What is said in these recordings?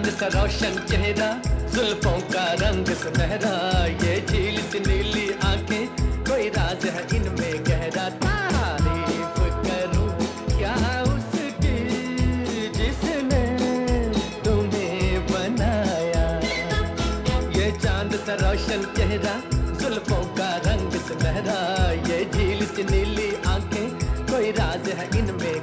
चाँद सा रोशन चेहरा, जुल्फों का रंग सुनहरा। ये झील सी नीली आँखें, कोई राज है इनमें गहरा। तारीफ़ करूँ क्या उसकी जिसने तुम्हें बनाया? ये चाँद सा रोशन चेहरा, जुल्फों का रंग सुनहरा। ये झील सी नीली आँखें, कोई राज है इनमें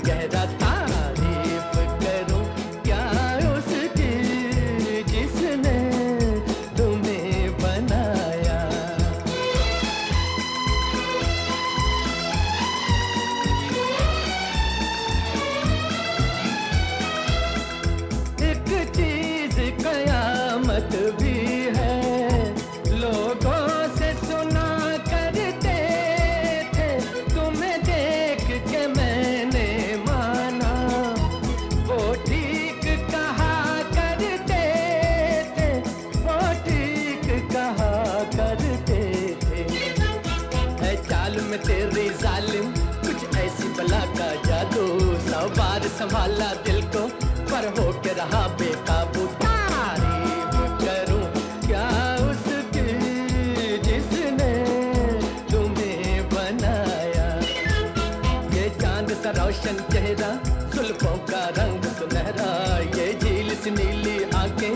बार संभाला दिल को, पर हो के रहा बेकाबू। तारीफ़ करूँ क्या उसकी जिसने तुम्हें बनाया? ये चाँद सा रोशन चेहरा सुल्फों का रंग सुनहरा, ये झील नीली आँखें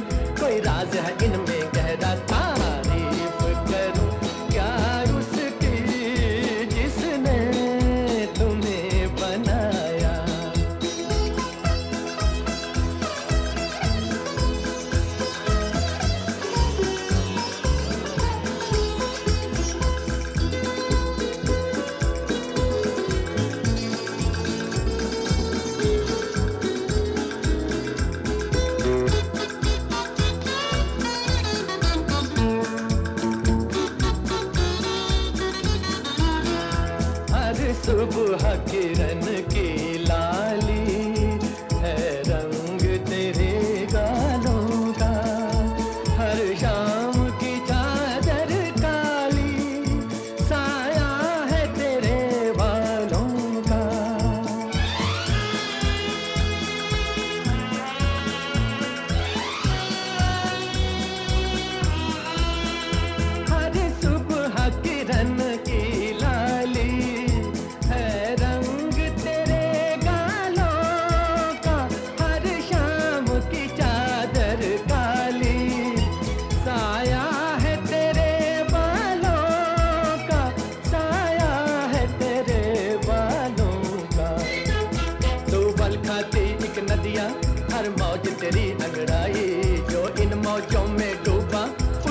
मौजों में डूबा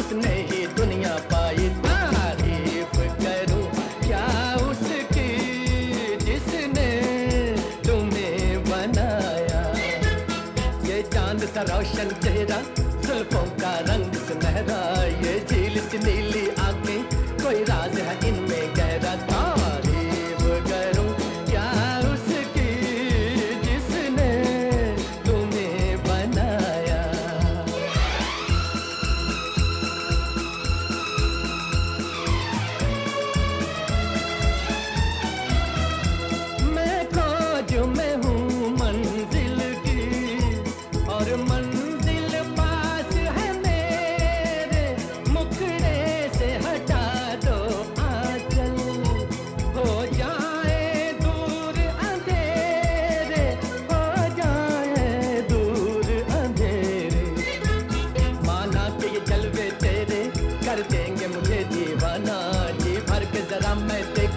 उसने ही दुनिया पाई तारीफ़ करूँ। क्या उसकी जिसने तुम्हें बनाया? ये चाँद सा रोशन चेहरा, जुल्फों का रंग सुनहरा। ये झील नीली आँखें, कोई राज है इनमें गहरा। तारीफ़ que te hagan meter